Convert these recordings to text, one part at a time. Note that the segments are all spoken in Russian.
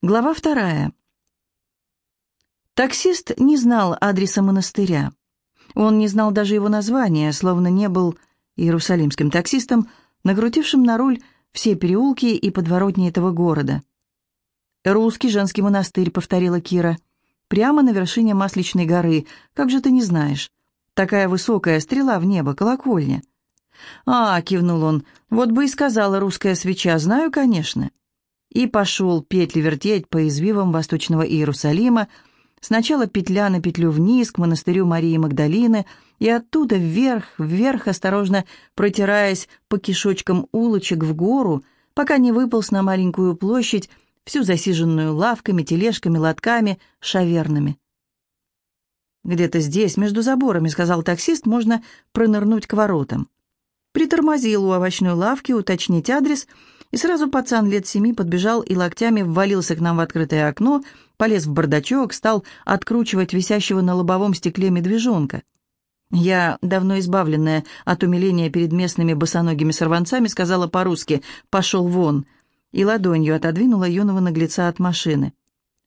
Глава вторая. Таксист не знал адреса монастыря. Он не знал даже его названия, словно не был иерусалимским таксистом, накрутившим на руль все переулки и подворотни этого города. «Русский женский монастырь», — повторила Кира. «Прямо на вершине Масличной горы. Как же ты не знаешь? Такая высокая стрела в небо, колокольня». «А», — кивнул он, — «вот бы и сказала русская свеча, знаю, конечно» и пошел петли вертеть по извивам восточного Иерусалима, сначала петля на петлю вниз к монастырю Марии Магдалины, и оттуда вверх, вверх, осторожно протираясь по кишочкам улочек в гору, пока не выполз на маленькую площадь, всю засиженную лавками, тележками, лотками, шавернами. «Где-то здесь, между заборами», — сказал таксист, — «можно пронырнуть к воротам». Притормозил у овощной лавки, уточнить адрес — и сразу пацан лет семи подбежал и локтями ввалился к нам в открытое окно, полез в бардачок, стал откручивать висящего на лобовом стекле медвежонка. Я, давно избавленная от умиления перед местными босоногими сорванцами, сказала по-русски «пошел вон» и ладонью отодвинула юного наглеца от машины.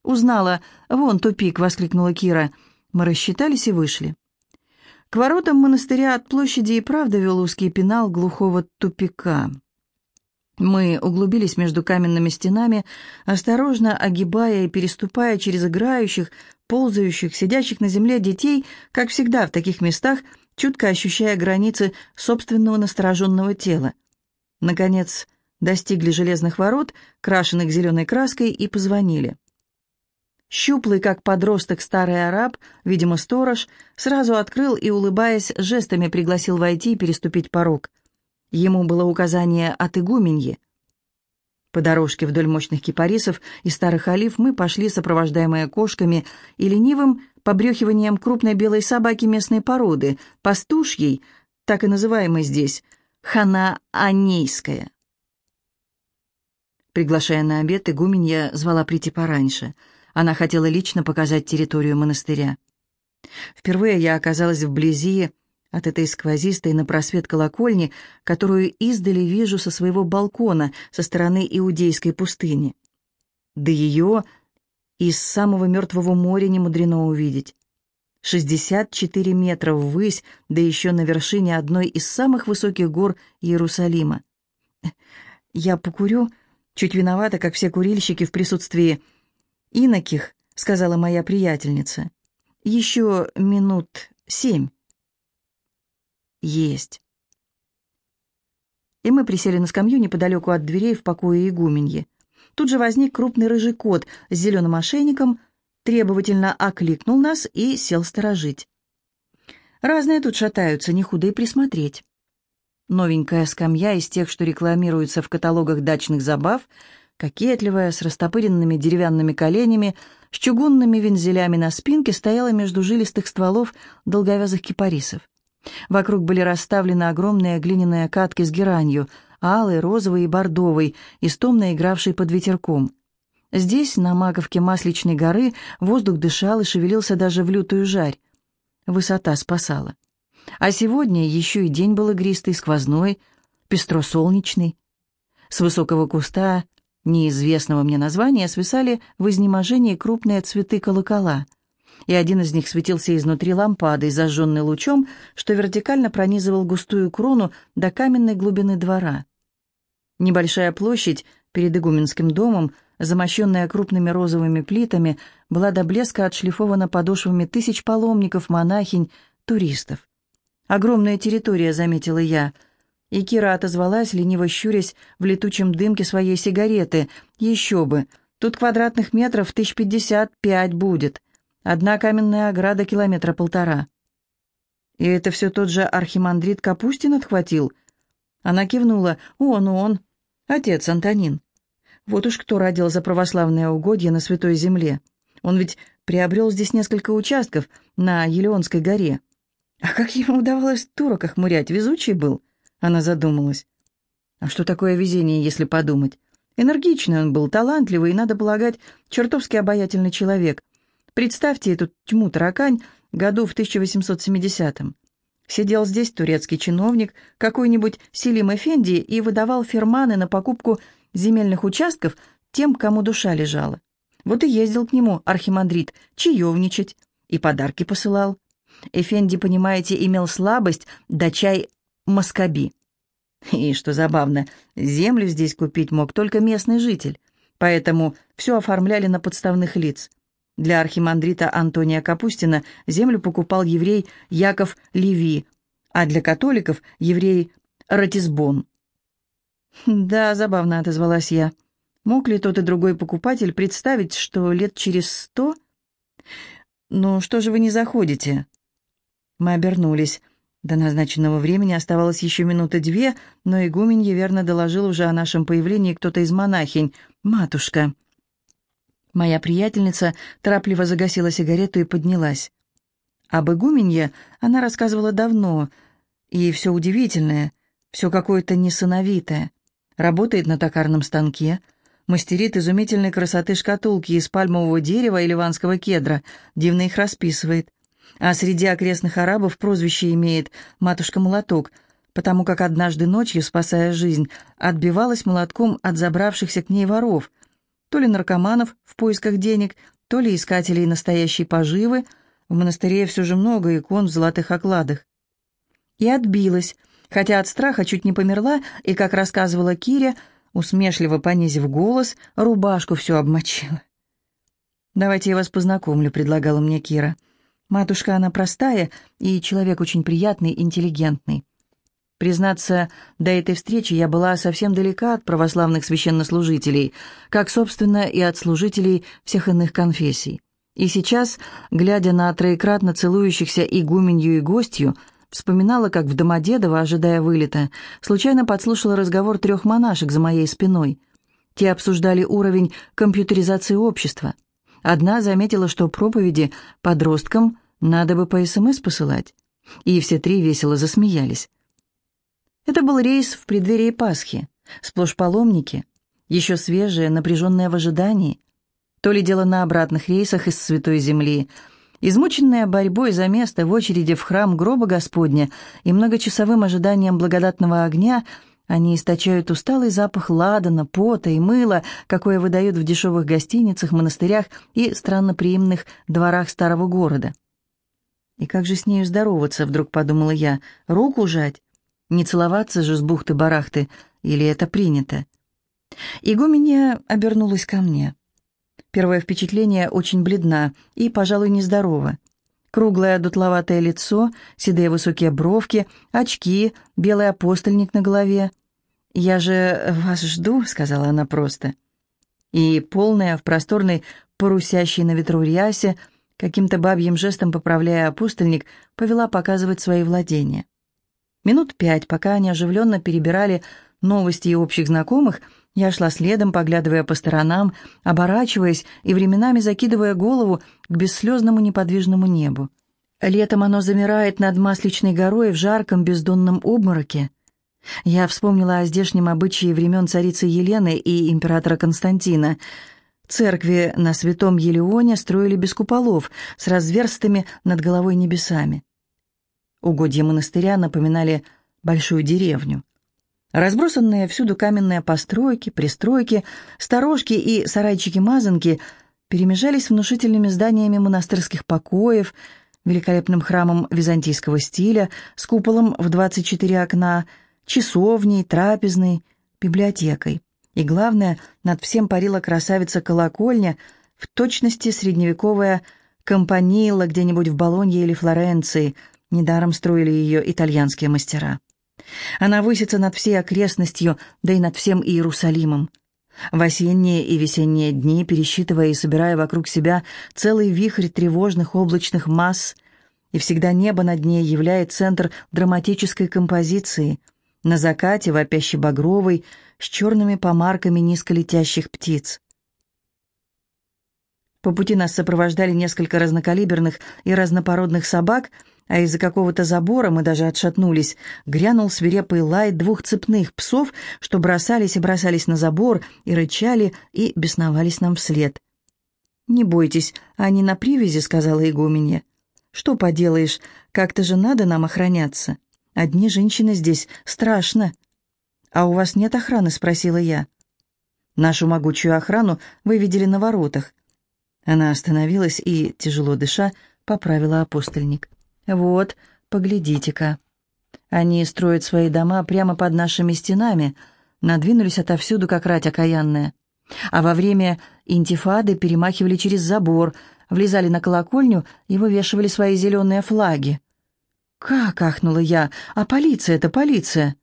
«Узнала. Вон тупик!» — воскликнула Кира. Мы рассчитались и вышли. К воротам монастыря от площади и правда вел узкий пенал глухого тупика. Мы углубились между каменными стенами, осторожно огибая и переступая через играющих, ползающих, сидящих на земле детей, как всегда в таких местах, чутко ощущая границы собственного настороженного тела. Наконец, достигли железных ворот, крашенных зеленой краской, и позвонили. Щуплый, как подросток старый араб, видимо, сторож, сразу открыл и, улыбаясь, жестами пригласил войти и переступить порог – Ему было указание от игуменьи. По дорожке вдоль мощных кипарисов и старых олив мы пошли, сопровождаемые кошками и ленивым побрехиванием крупной белой собаки местной породы, пастушьей, так и называемой здесь, хана-анейская. Приглашая на обед, игуменья звала прийти пораньше. Она хотела лично показать территорию монастыря. Впервые я оказалась вблизи от этой сквозистой на просвет колокольни, которую издали вижу со своего балкона со стороны Иудейской пустыни. Да ее из самого мертвого моря не мудрено увидеть. 64 метра ввысь, да еще на вершине одной из самых высоких гор Иерусалима. Я покурю, чуть виновата, как все курильщики в присутствии иноких, сказала моя приятельница. Еще минут семь. Есть. И мы присели на скамью неподалеку от дверей в покое игуменьи. Тут же возник крупный рыжий кот с зеленым ошейником, требовательно окликнул нас и сел сторожить. Разные тут шатаются, не худо и присмотреть. Новенькая скамья из тех, что рекламируются в каталогах дачных забав, кокетливая, с растопыренными деревянными коленями, с чугунными вензелями на спинке, стояла между жилистых стволов долговязых кипарисов. Вокруг были расставлены огромные глиняные катки с геранью, алый, розовый и бордовый, истомно игравший под ветерком. Здесь, на маковке Масличной горы, воздух дышал и шевелился даже в лютую жарь. Высота спасала. А сегодня еще и день был игристый, сквозной, пестро-солнечный. С высокого куста, неизвестного мне названия, свисали в изнеможении крупные цветы колокола — и один из них светился изнутри лампадой, зажженной лучом, что вертикально пронизывал густую крону до каменной глубины двора. Небольшая площадь перед игуменским домом, замощенная крупными розовыми плитами, была до блеска отшлифована подошвами тысяч паломников, монахинь, туристов. «Огромная территория», — заметила я. И Кира отозвалась, лениво щурясь в летучем дымке своей сигареты. «Еще бы! Тут квадратных метров тысяч пятьдесят пять будет. Одна каменная ограда километра полтора. И это все тот же архимандрит Капустин отхватил. Она кивнула. Он, он, отец Антонин. Вот уж кто родил за православное угодье на Святой Земле. Он ведь приобрел здесь несколько участков на Елеонской горе. А как ему удавалось турок охмурять? Везучий был. Она задумалась. А что такое везение, если подумать? Энергичный он был, талантливый и, надо полагать, чертовски обаятельный человек. Представьте эту тьму таракань году в 1870-м. Сидел здесь турецкий чиновник, какой-нибудь Селим Эфенди, и выдавал ферманы на покупку земельных участков тем, кому душа лежала. Вот и ездил к нему архимандрит чаевничать и подарки посылал. Эфенди, понимаете, имел слабость, да чай маскаби. И, что забавно, землю здесь купить мог только местный житель, поэтому все оформляли на подставных лиц. Для архимандрита Антония Капустина землю покупал еврей Яков Леви, а для католиков – еврей Ратисбон. «Да, забавно», — отозвалась я. «Мог ли тот и другой покупатель представить, что лет через сто...» «Ну, что же вы не заходите?» Мы обернулись. До назначенного времени оставалось еще минуты две, но игуменье верно доложил уже о нашем появлении кто-то из монахинь. «Матушка!» Моя приятельница торопливо загасила сигарету и поднялась. Об игуменье она рассказывала давно, и все удивительное, все какое-то несыновитое. Работает на токарном станке, мастерит изумительной красоты шкатулки из пальмового дерева и ливанского кедра, дивно их расписывает а среди окрестных арабов прозвище имеет «матушка-молоток», потому как однажды ночью, спасая жизнь, отбивалась молотком от забравшихся к ней воров, то ли наркоманов в поисках денег, то ли искателей настоящей поживы, в монастыре все же много икон в золотых окладах. И отбилась, хотя от страха чуть не померла, и, как рассказывала Киря, усмешливо понизив голос, рубашку все обмочила. «Давайте я вас познакомлю», — предлагала мне Кира. Матушка она простая и человек очень приятный, интеллигентный. Признаться, до этой встречи я была совсем далека от православных священнослужителей, как, собственно, и от служителей всех иных конфессий. И сейчас, глядя на троекратно целующихся игуменью и гостью, вспоминала, как в Домодедово, ожидая вылета, случайно подслушала разговор трех монашек за моей спиной. Те обсуждали уровень компьютеризации общества. Одна заметила, что проповеди подросткам надо бы по СМС посылать. И все три весело засмеялись. Это был рейс в преддверии Пасхи. Сплошь паломники, еще свежие, напряженные в ожидании. То ли дело на обратных рейсах из Святой Земли. Измученная борьбой за место в очереди в храм гроба Господня и многочасовым ожиданием благодатного огня – они источают усталый запах ладана, пота и мыла, какое выдают в дешевых гостиницах, монастырях и странноприимных дворах старого города. И как же с нею здороваться, вдруг подумала я, руку жать? Не целоваться же с бухты-барахты, или это принято? Игуменья обернулась ко мне. Первое впечатление очень бледна и, пожалуй, нездорова. Круглое дутловатое лицо, седые высокие бровки, очки, белый апостольник на голове. «Я же вас жду», — сказала она просто. И полная в просторной, парусящей на ветру рясе, каким-то бабьим жестом поправляя апостольник, повела показывать свои владения. Минут пять, пока они оживленно перебирали новости и общих знакомых, я шла следом, поглядывая по сторонам, оборачиваясь и временами закидывая голову к бесслезному неподвижному небу. Летом оно замирает над Масличной горой в жарком бездонном обмороке. Я вспомнила о здешнем обычае времен царицы Елены и императора Константина — Церкви на Святом Елеоне строили без куполов, с разверстыми над головой небесами. Угодья монастыря напоминали большую деревню. Разбросанные всюду каменные постройки, пристройки, сторожки и сарайчики-мазанки перемежались внушительными зданиями монастырских покоев, великолепным храмом византийского стиля с куполом в 24 окна, часовней, трапезной, библиотекой. И главное, над всем парила красавица-колокольня, в точности средневековая компанила где-нибудь в Болонье или Флоренции. Недаром строили ее итальянские мастера. Она высится над всей окрестностью, да и над всем Иерусалимом. В осенние и весенние дни, пересчитывая и собирая вокруг себя целый вихрь тревожных облачных масс, и всегда небо над ней являет центр драматической композиции. На закате, вопящий багровый, с черными помарками низколетящих птиц. По пути нас сопровождали несколько разнокалиберных и разнопородных собак, а из-за какого-то забора мы даже отшатнулись. Грянул свирепый лай двух цепных псов, что бросались и бросались на забор, и рычали, и бесновались нам вслед. «Не бойтесь, они на привязи», — сказала игуменья. «Что поделаешь, как-то же надо нам охраняться. Одни женщины здесь страшно». «А у вас нет охраны?» — спросила я. «Нашу могучую охрану вы видели на воротах. Она остановилась и, тяжело дыша, поправила апостольник. «Вот, поглядите-ка. Они строят свои дома прямо под нашими стенами, надвинулись отовсюду, как рать окаянная. А во время интифады перемахивали через забор, влезали на колокольню и вывешивали свои зеленые флаги. «Как?» — ахнула я. «А полиция — это полиция!»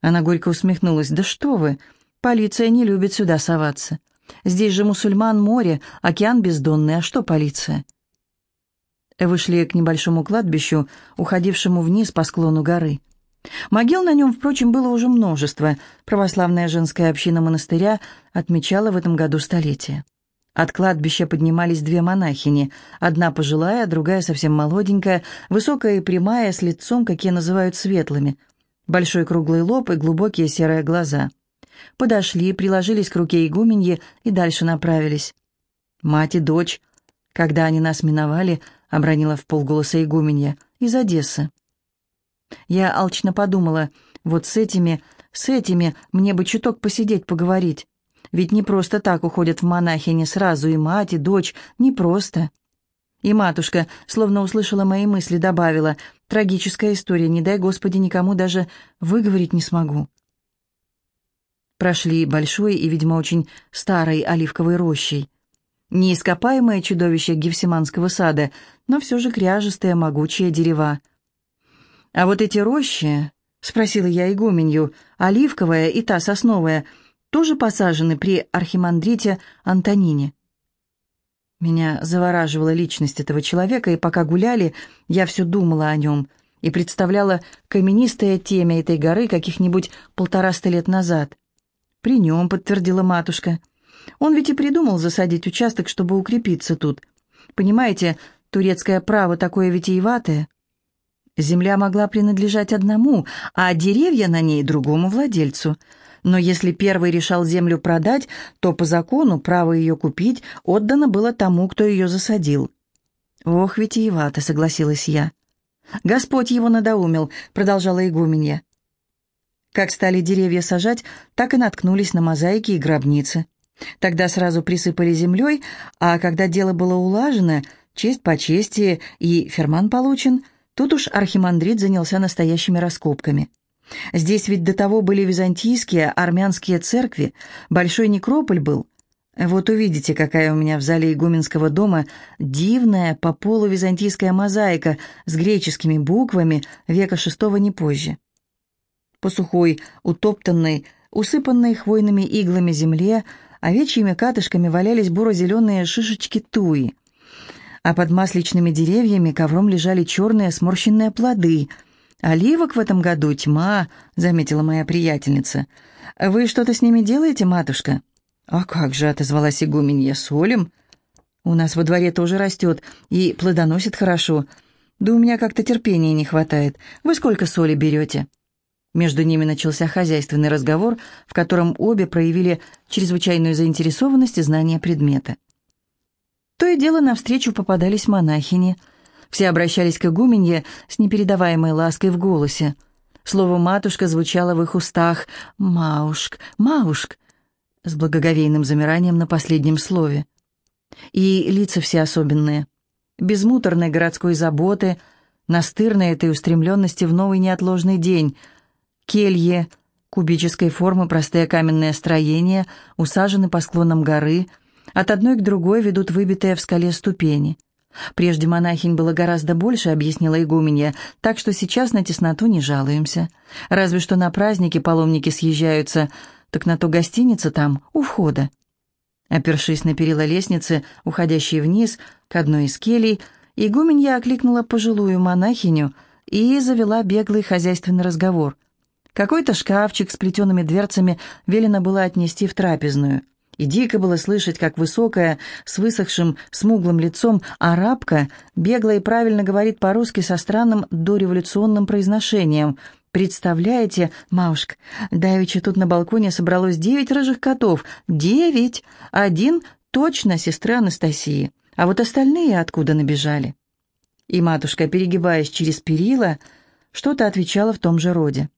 Она горько усмехнулась. «Да что вы! Полиция не любит сюда соваться. Здесь же мусульман море, океан бездонный, а что полиция?» Вышли к небольшому кладбищу, уходившему вниз по склону горы. Могил на нем, впрочем, было уже множество. Православная женская община монастыря отмечала в этом году столетие. От кладбища поднимались две монахини, одна пожилая, другая совсем молоденькая, высокая и прямая, с лицом, какие называют светлыми, большой круглый лоб и глубокие серые глаза. Подошли, приложились к руке игуменьи и дальше направились. Мать и дочь, когда они нас миновали, обронила в полголоса игуменья, из Одессы. Я алчно подумала, вот с этими, с этими мне бы чуток посидеть, поговорить. Ведь не просто так уходят в монахини сразу и мать, и дочь, не просто. И матушка, словно услышала мои мысли, добавила, «Трагическая история, не дай Господи, никому даже выговорить не смогу». Прошли большой и, видимо, очень старой оливковой рощей. Неископаемое чудовище Гефсиманского сада, но все же кряжестые, могучие дерева. «А вот эти рощи?» — спросила я игуменью. «Оливковая и та сосновая — тоже посажены при архимандрите Антонине. Меня завораживала личность этого человека, и пока гуляли, я все думала о нем и представляла каменистое темя этой горы каких-нибудь полтораста лет назад. «При нем», — подтвердила матушка. «Он ведь и придумал засадить участок, чтобы укрепиться тут. Понимаете, турецкое право такое витиеватое. Земля могла принадлежать одному, а деревья на ней другому владельцу — но если первый решал землю продать, то по закону право ее купить отдано было тому, кто ее засадил. «Ох, витиевато», — согласилась я. «Господь его надоумил», — продолжала игуменья. Как стали деревья сажать, так и наткнулись на мозаики и гробницы. Тогда сразу присыпали землей, а когда дело было улажено, честь по чести и ферман получен, тут уж архимандрит занялся настоящими раскопками. Здесь ведь до того были византийские, армянские церкви, большой некрополь был. Вот увидите, какая у меня в зале игуменского дома дивная по полу византийская мозаика с греческими буквами века шестого не позже. По сухой, утоптанной, усыпанной хвойными иглами земле, овечьими катышками валялись буро-зеленые шишечки туи, а под масличными деревьями ковром лежали черные сморщенные плоды — «Оливок в этом году тьма», — заметила моя приятельница. «Вы что-то с ними делаете, матушка?» «А как же», — отозвалась игуменья, — «солим». «У нас во дворе тоже растет и плодоносит хорошо. Да у меня как-то терпения не хватает. Вы сколько соли берете?» Между ними начался хозяйственный разговор, в котором обе проявили чрезвычайную заинтересованность и знание предмета. То и дело навстречу попадались монахини — все обращались к игуменье с непередаваемой лаской в голосе. Слово «матушка» звучало в их устах «маушк, маушк» с благоговейным замиранием на последнем слове. И лица все особенные. Без муторной городской заботы, настырной этой устремленности в новый неотложный день. Келье, кубической формы простые каменные строения, усажены по склонам горы, от одной к другой ведут выбитые в скале ступени — Прежде монахинь было гораздо больше, объяснила игуменья, так что сейчас на тесноту не жалуемся. Разве что на праздники паломники съезжаются, так на то гостиница там, у входа. Опершись на перила лестницы, уходящей вниз, к одной из келей, игуменья окликнула пожилую монахиню и завела беглый хозяйственный разговор. Какой-то шкафчик с плетеными дверцами велено было отнести в трапезную — и дико было слышать, как высокая, с высохшим, смуглым лицом арабка бегло и правильно говорит по-русски со странным дореволюционным произношением. «Представляете, Маушка, давеча тут на балконе собралось девять рыжих котов. Девять! Один точно сестра Анастасии, а вот остальные откуда набежали?» И матушка, перегибаясь через перила, что-то отвечала в том же роде.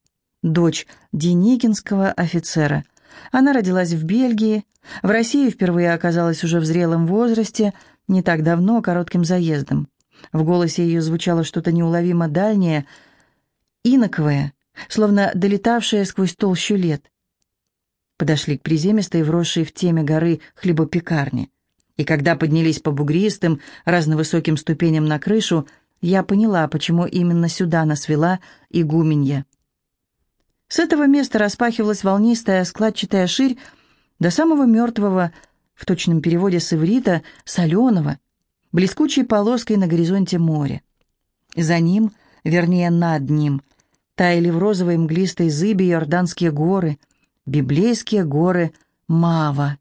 Дочь Деникинского офицера — Она родилась в Бельгии, в России впервые оказалась уже в зрелом возрасте, не так давно, коротким заездом. В голосе ее звучало что-то неуловимо дальнее, иноковое, словно долетавшее сквозь толщу лет. Подошли к приземистой, вросшей в теме горы хлебопекарни. И когда поднялись по бугристым, разновысоким ступеням на крышу, я поняла, почему именно сюда нас вела игуменья. С этого места распахивалась волнистая складчатая ширь до самого мертвого, в точном переводе с иврита, соленого, блескучей полоской на горизонте моря. За ним, вернее, над ним, таяли в розовой мглистой зыбе Иорданские горы, библейские горы Мава.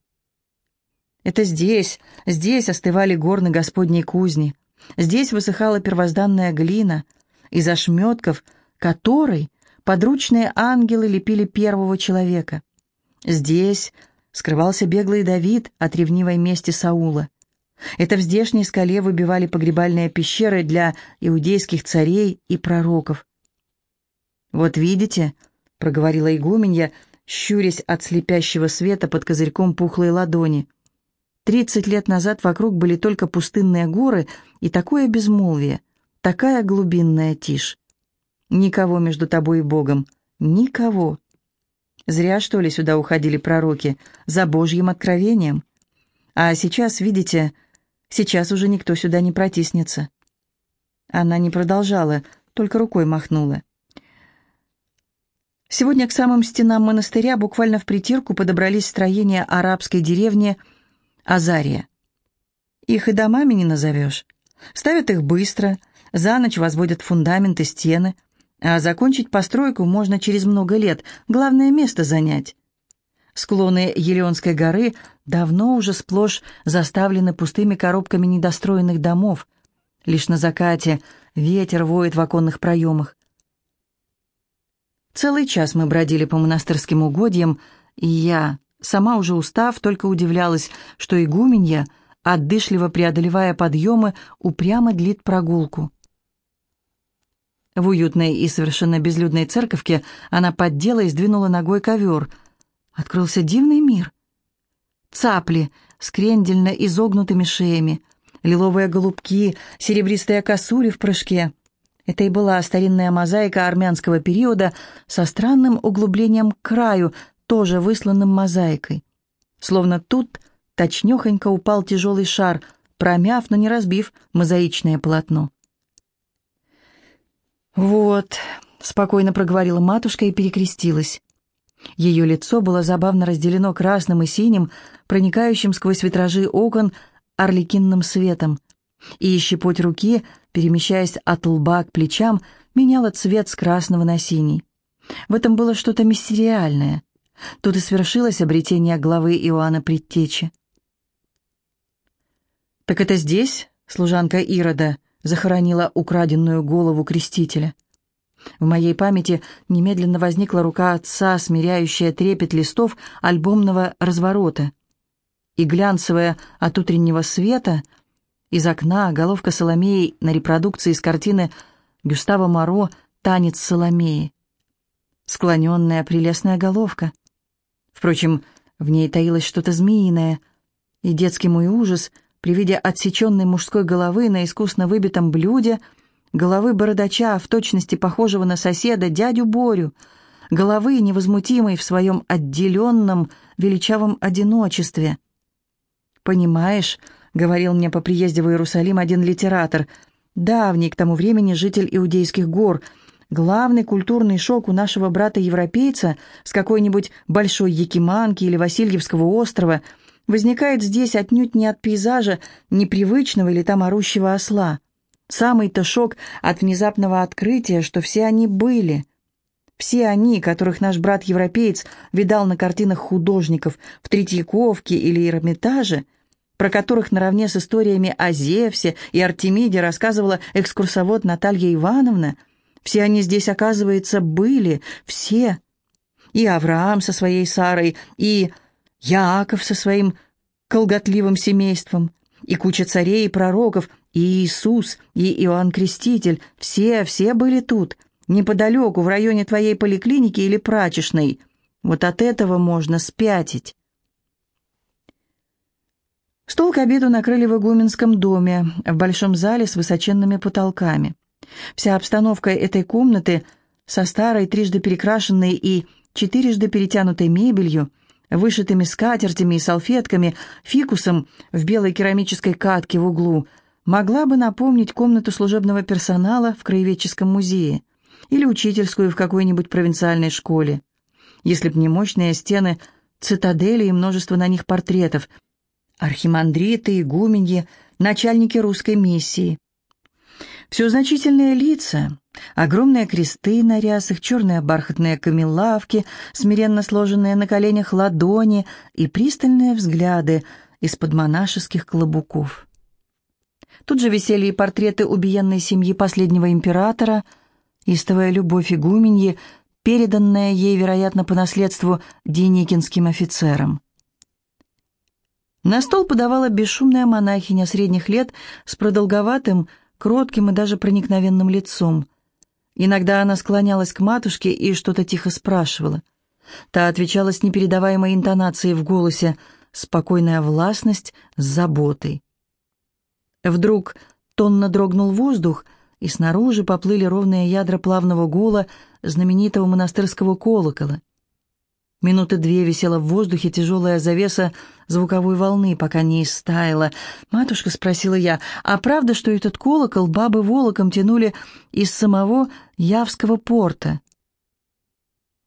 Это здесь, здесь остывали горны Господней кузни, здесь высыхала первозданная глина, из ошметков которой подручные ангелы лепили первого человека. Здесь скрывался беглый Давид от ревнивой мести Саула. Это в здешней скале выбивали погребальные пещеры для иудейских царей и пророков. «Вот видите», — проговорила игуменья, щурясь от слепящего света под козырьком пухлой ладони. «Тридцать лет назад вокруг были только пустынные горы и такое безмолвие, такая глубинная тишь. Никого между тобой и Богом, никого. Зря, что ли, сюда уходили пророки, за Божьим откровением. А сейчас, видите, сейчас уже никто сюда не протиснется. Она не продолжала, только рукой махнула. Сегодня к самым стенам монастыря буквально в притирку подобрались строения арабской деревни Азария. Их и домами не назовешь. Ставят их быстро, за ночь возводят фундаменты, стены — а закончить постройку можно через много лет, главное место занять. Склоны Елеонской горы давно уже сплошь заставлены пустыми коробками недостроенных домов. Лишь на закате ветер воет в оконных проемах. Целый час мы бродили по монастырским угодьям, и я, сама уже устав, только удивлялась, что игуменья, отдышливо преодолевая подъемы, упрямо длит прогулку. В уютной и совершенно безлюдной церковке она поддела и сдвинула ногой ковер. Открылся дивный мир. Цапли с крендельно изогнутыми шеями, лиловые голубки, серебристые косули в прыжке. Это и была старинная мозаика армянского периода со странным углублением к краю, тоже высланным мозаикой. Словно тут точнёхонько упал тяжелый шар, промяв, но не разбив мозаичное полотно. «Вот», — спокойно проговорила матушка и перекрестилась. Ее лицо было забавно разделено красным и синим, проникающим сквозь витражи окон орликинным светом, и щепоть руки, перемещаясь от лба к плечам, меняла цвет с красного на синий. В этом было что-то мистериальное. Тут и свершилось обретение главы Иоанна Предтечи. «Так это здесь, служанка Ирода?» Захоронила украденную голову крестителя. В моей памяти немедленно возникла рука отца, смиряющая трепет листов альбомного разворота. И глянцевая от утреннего света из окна головка Соломеи на репродукции из картины Гюстава Моро «Танец Соломеи». Склоненная прелестная головка. Впрочем, в ней таилось что-то змеиное, и детский мой ужас — при виде отсеченной мужской головы на искусно выбитом блюде, головы бородача, в точности похожего на соседа, дядю Борю, головы, невозмутимой в своем отделенном, величавом одиночестве. «Понимаешь», — говорил мне по приезде в Иерусалим один литератор, давний к тому времени житель Иудейских гор, главный культурный шок у нашего брата-европейца с какой-нибудь Большой Якиманки или Васильевского острова — возникает здесь отнюдь не от пейзажа непривычного или там орущего осла. Самый-то шок от внезапного открытия, что все они были. Все они, которых наш брат-европеец видал на картинах художников в Третьяковке или Эрмитаже, про которых наравне с историями о Зевсе и Артемиде рассказывала экскурсовод Наталья Ивановна, все они здесь, оказывается, были, все. И Авраам со своей Сарой, и Яаков со своим колготливым семейством, и куча царей и пророков, и Иисус, и Иоанн Креститель, все, все были тут, неподалеку, в районе твоей поликлиники или прачечной. Вот от этого можно спятить. Стол к обеду накрыли в игуменском доме, в большом зале с высоченными потолками. Вся обстановка этой комнаты со старой, трижды перекрашенной и четырежды перетянутой мебелью, вышитыми скатертями и салфетками, фикусом в белой керамической катке в углу, могла бы напомнить комнату служебного персонала в краеведческом музее или учительскую в какой-нибудь провинциальной школе. Если б не мощные стены цитадели и множество на них портретов – архимандриты, игуменьи, начальники русской миссии. Все значительные лица, огромные кресты на рясах, черные бархатные камелавки, смиренно сложенные на коленях ладони и пристальные взгляды из-под монашеских клобуков. Тут же висели и портреты убиенной семьи последнего императора, истовая любовь игуменьи, переданная ей, вероятно, по наследству деникинским офицерам. На стол подавала бесшумная монахиня средних лет с продолговатым, кротким и даже проникновенным лицом. Иногда она склонялась к матушке и что-то тихо спрашивала. Та отвечала с непередаваемой интонацией в голосе, спокойная властность с заботой. Вдруг тонно дрогнул воздух, и снаружи поплыли ровные ядра плавного гула знаменитого монастырского колокола. Минуты две висела в воздухе тяжелая завеса звуковой волны, пока не истаяла. «Матушка», — спросила я, — «а правда, что этот колокол бабы волоком тянули из самого Явского порта?»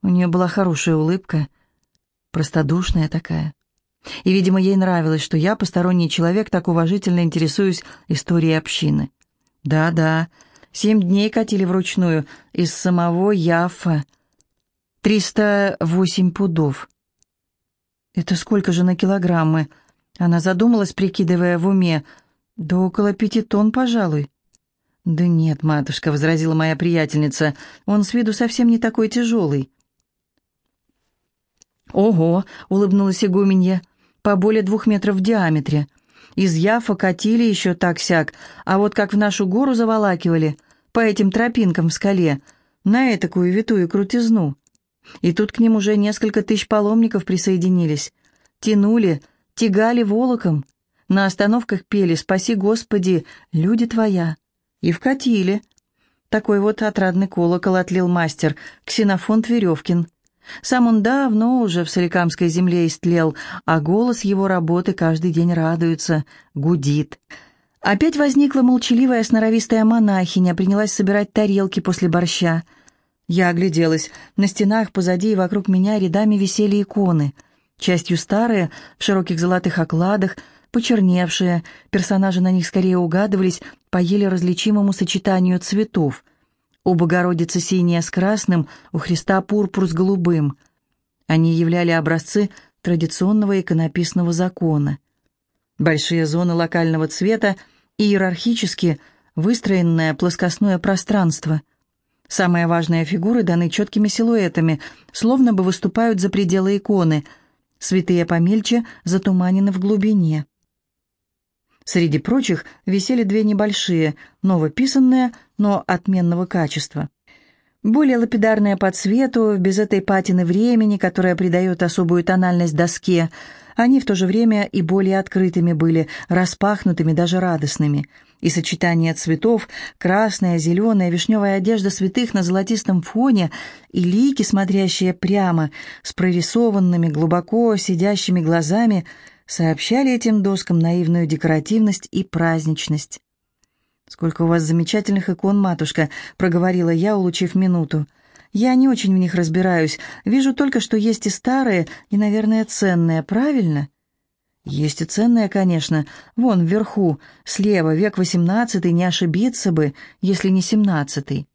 У нее была хорошая улыбка, простодушная такая. И, видимо, ей нравилось, что я, посторонний человек, так уважительно интересуюсь историей общины. «Да-да, семь дней катили вручную из самого Яфа». Триста восемь пудов. Это сколько же на килограммы? Она задумалась, прикидывая в уме. Да около пяти тонн, пожалуй. «Да нет, матушка», — возразила моя приятельница, — «он с виду совсем не такой тяжелый». «Ого!» — улыбнулась игуменья. «По более двух метров в диаметре. Из Яфа катили еще так-сяк, а вот как в нашу гору заволакивали, по этим тропинкам в скале, на этакую витую крутизну. И тут к ним уже несколько тысяч паломников присоединились. Тянули, тягали волоком. На остановках пели «Спаси, Господи, люди Твоя». И вкатили. Такой вот отрадный колокол отлил мастер Ксенофонт Веревкин. Сам он давно уже в Соликамской земле истлел, а голос его работы каждый день радуется, гудит. Опять возникла молчаливая сноровистая монахиня, принялась собирать тарелки после борща. Я огляделась. На стенах позади и вокруг меня рядами висели иконы. Частью старые, в широких золотых окладах, почерневшие, персонажи на них скорее угадывались по еле различимому сочетанию цветов. У Богородицы синяя с красным, у Христа пурпур с голубым. Они являли образцы традиционного иконописного закона. Большие зоны локального цвета и иерархически выстроенное плоскостное пространство – Самые важные фигуры даны четкими силуэтами, словно бы выступают за пределы иконы. Святые помельче затуманены в глубине. Среди прочих висели две небольшие, новописанные, но отменного качества. Более лапидарные по цвету, без этой патины времени, которая придает особую тональность доске, они в то же время и более открытыми были, распахнутыми, даже радостными – и сочетание цветов, красная, зеленая, вишневая одежда святых на золотистом фоне и лики, смотрящие прямо, с прорисованными, глубоко сидящими глазами, сообщали этим доскам наивную декоративность и праздничность. «Сколько у вас замечательных икон, матушка», — проговорила я, улучив минуту. «Я не очень в них разбираюсь. Вижу только, что есть и старые, и, наверное, ценные, правильно?» Есть и ценные, конечно. Вон, вверху, слева, век восемнадцатый, не ошибиться бы, если не семнадцатый.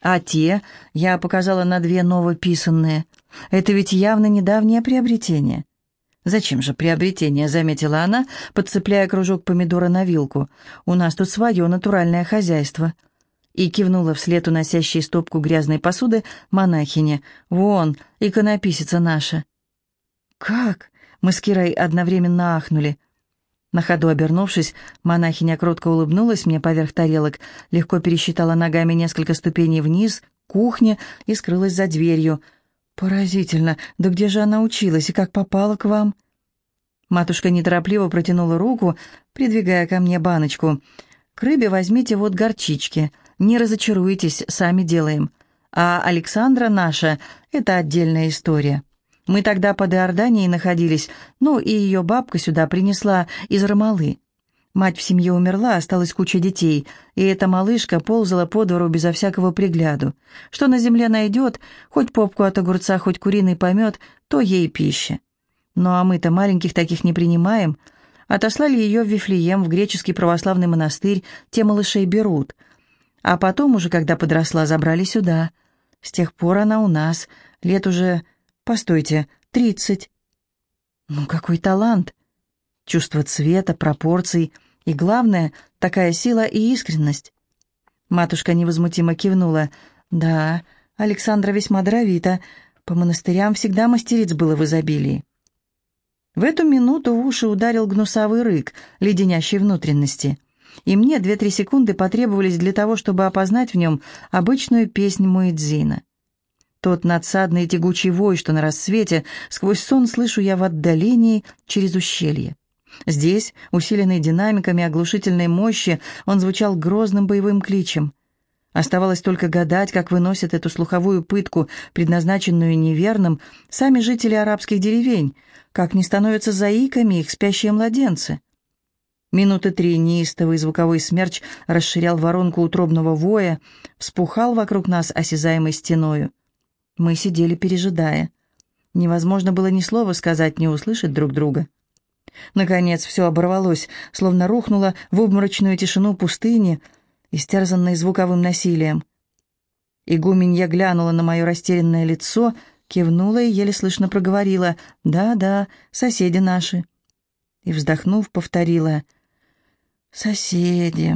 А те, я показала на две новописанные, это ведь явно недавнее приобретение. «Зачем же приобретение?» — заметила она, подцепляя кружок помидора на вилку. «У нас тут свое натуральное хозяйство». И кивнула вслед уносящей стопку грязной посуды монахине. «Вон, иконописица наша». «Как?» Мы с Кирой одновременно ахнули. На ходу обернувшись, монахиня кротко улыбнулась мне поверх тарелок, легко пересчитала ногами несколько ступеней вниз, к кухне и скрылась за дверью. «Поразительно! Да где же она училась и как попала к вам?» Матушка неторопливо протянула руку, придвигая ко мне баночку. «К рыбе возьмите вот горчички. Не разочаруйтесь, сами делаем. А Александра наша — это отдельная история. Мы тогда под Иорданией находились, ну и ее бабка сюда принесла из Ромалы. Мать в семье умерла, осталась куча детей, и эта малышка ползала по двору безо всякого пригляду. Что на земле найдет, хоть попку от огурца, хоть куриный помет, то ей пища. Ну а мы-то маленьких таких не принимаем. Отослали ее в Вифлеем, в греческий православный монастырь, те малышей берут. А потом уже, когда подросла, забрали сюда. С тех пор она у нас. Лет уже, постойте, тридцать. Ну какой талант! чувство цвета, пропорций и, главное, такая сила и искренность. Матушка невозмутимо кивнула. «Да, Александра весьма даровита. По монастырям всегда мастериц было в изобилии». В эту минуту в уши ударил гнусавый рык, леденящий внутренности. И мне две-три секунды потребовались для того, чтобы опознать в нем обычную песнь Муэдзина. Тот надсадный тягучий вой, что на рассвете сквозь сон слышу я в отдалении через ущелье. Здесь, усиленный динамиками оглушительной мощи, он звучал грозным боевым кличем. Оставалось только гадать, как выносят эту слуховую пытку, предназначенную неверным, сами жители арабских деревень, как не становятся заиками их спящие младенцы. Минуты три неистовый звуковой смерч расширял воронку утробного воя, вспухал вокруг нас осязаемой стеною. Мы сидели, пережидая. Невозможно было ни слова сказать, не услышать друг друга. Наконец все оборвалось, словно рухнуло в обморочную тишину пустыни, истерзанной звуковым насилием. Игуменья глянула на мое растерянное лицо, кивнула и еле слышно проговорила «Да-да, соседи наши». И, вздохнув, повторила «Соседи».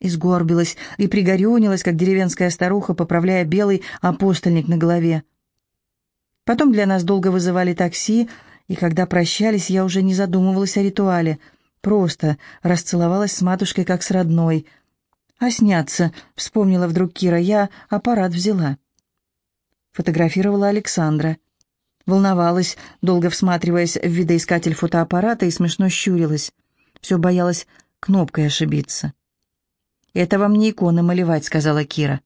И сгорбилась, и пригорюнилась, как деревенская старуха, поправляя белый апостольник на голове. Потом для нас долго вызывали такси, и когда прощались, я уже не задумывалась о ритуале, просто расцеловалась с матушкой как с родной. «А сняться?» — вспомнила вдруг Кира. «Я аппарат взяла». Фотографировала Александра. Волновалась, долго всматриваясь в видоискатель фотоаппарата и смешно щурилась. Все боялась кнопкой ошибиться. «Это вам не иконы малевать», — сказала Кира.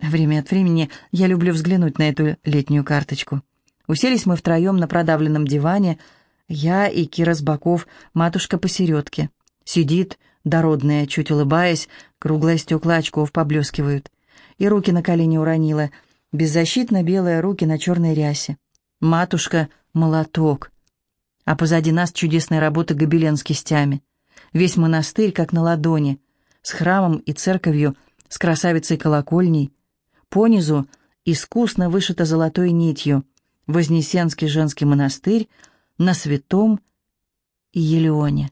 Время от времени я люблю взглянуть на эту летнюю карточку. Уселись мы втроем на продавленном диване, я и Кира с боков, матушка посередке. Сидит, дородная, чуть улыбаясь, круглые стекла очков поблескивают. И руки на колени уронила, беззащитно белые руки на черной рясе. Матушка — молоток. А позади нас чудесная работа гобелен с кистями. Весь монастырь как на ладони, с храмом и церковью, с красавицей колокольней. Понизу искусно вышито золотой нитью — Вознесенский женский монастырь на Святом Елеоне.